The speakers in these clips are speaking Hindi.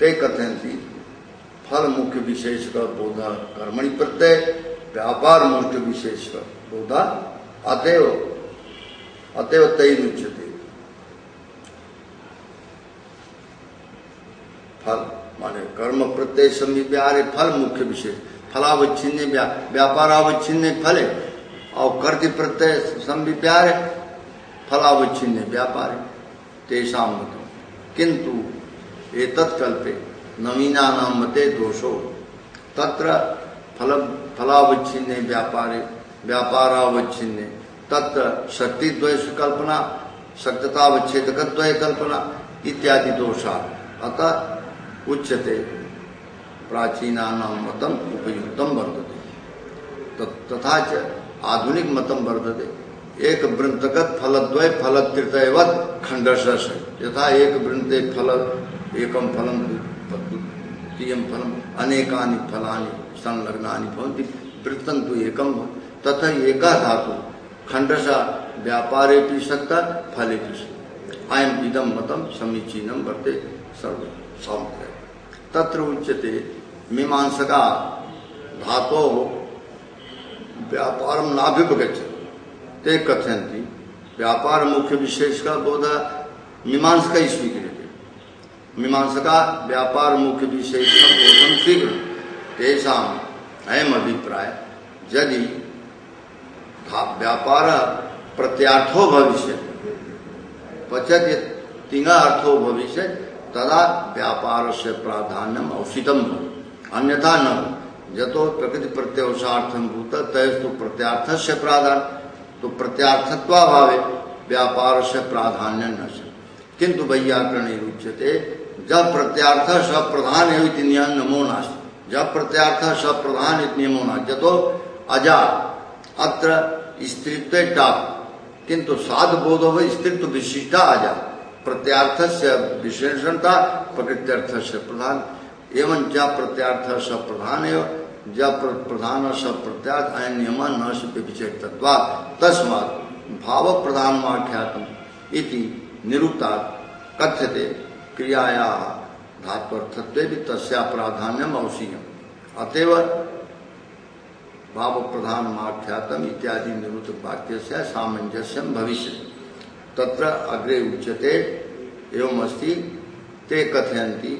ते कथयन्ति फल मुख्य विशेष का बोधा कर्मणि प्रत्यय, व्यापार मुख्य विशेष का बोधा अतएव अतएव तय उच्यते फल, माने कर्म प्रत्यय समीप्यारे फल मुख्य विशेष। फलावच्छिन्न व्यापारावच्छिन्न फल और कर्ति प्रत्यय संविप्यारे फलावच्छिन्न व्यापार मतम किंतु एतत्कल्पे नवीना नाम मते दोषो। तत्र फल, फलावच्छिन्ने व्यापारे, व्यापारावच्छिन्ने। तत्र शक्तिद्वय कल्पना शक्ततावच्छेदकद्वय कल्पना इत्यादि दोषा। अतः उच्यते प्राचीना मतम उपयुक्तम वर्तते। तथा च आधुनिक मतम वर्तते। एक वृंतगत फलद्वय फलत्रितयवत खंडश यथा एक वृंते फल एकम फलम द्वितीयम फलम अनेकानि फलानि संलग्नानि भवन्ति, वृत्तं तु एकम तथा एका धातु खंडशा व्यापारे भी सकता फले भी सकता अयम इदम मतम समीचीनम वर्ते सर्व सौंदर्य तत्र उच्यते, मीमांसका धातो व्यापारम नाभिपगच्छति। ते कथयन्ति व्यापार मुख्य विशेष का बोध मीमांस का स्वीक्रियते। मीमांसका, व्यापार, मुख्य विशेष का शीघ्र। तेषाम अयम अभिप्राय यदि व्यापार प्रत्यार्थो भविष्य पचत तिंगा अर्थो भविष्य तदा व्यापार से प्राधान्यम औषितम अन्यथा न जतो प्रकृति प्रत्यवसार्थम भूत, तयस्तु प्रत्यार्थ से प्राधान्य। तो प्रत्यार्थत्वाभावे व्यापार से प्राधान्य न किंतु वैयाकरण रुच्यते, जब प्रत्यार्थ सप्रधान नमो नास्ति जब प्रत्यार्थ सप्रधान नियमो ना जतो अजा, अत्र स्त्रीत्व टाप। किंतु साध बोधो स्त्रीत्व विशिष्टा अजा। प्रत्यार्थ से विशेषणता, प्रकृत्यर्थ से प्रधान। एवं जब प्रत्यार्थ सप्रधान एवं जब प्रधान सब प्रत्याग अयन नियम न व्यभिचेक तस्मात् भाव प्रधान आख्यातम इति निरुक्ता कथ्यते क्रियाया धात्वर्थत्व भी तस्या प्राधान्यम अवशीयम। अतएव भाव प्रधान आख्यातम इत्यादि निरुक्त वाक्य से सामंजस्य भविष्य तत्र अग्रे उच्यते एवं अस्ति ते कथयन्ति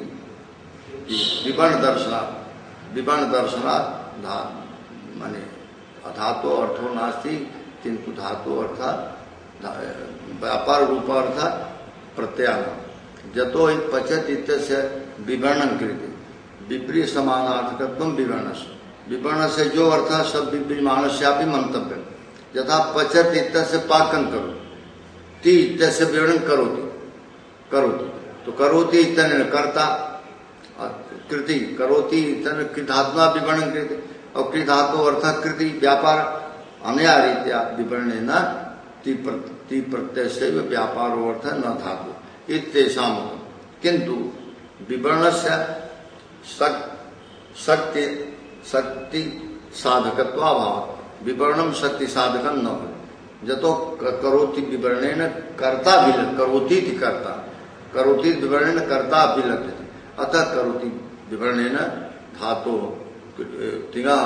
विवर्ण दर्शनात् विवर्ण दर्शनात् धा माने अधातो अर्थो नास्ति किंतु धातु अर्थात व्यापार रूप अर्थ प्रत्यान जतो पचत इत्यस्य विवरणन कृति विपरीत समानार्थकत्व विवरण विवरण से जो अर्थ सब विपरीमान से मंतव्य यथा पचत इत्यस्य पाकन करो ती इत्यस्य विवरण करोति। करोति। तो करोति इतने करता कृति। करोति तन कृतात्मा विवरण कृति और कृतात्मा अर्थात कृति, व्यापार अनया रीत्या विवरण न ती प्रत्यय से व्यापार अर्थ न धातु। इतेषा किंतु विवरण से शक्ति शक्ति साधकत्वाभाव। विवरणम शक्ति साधक न हो जतो करोति विवरणेन कर्ता भी करोति कर्ता। करोति विवरणेन कर्ता भी लगते अतः करोति विवरण धातु तिगा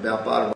व्यापार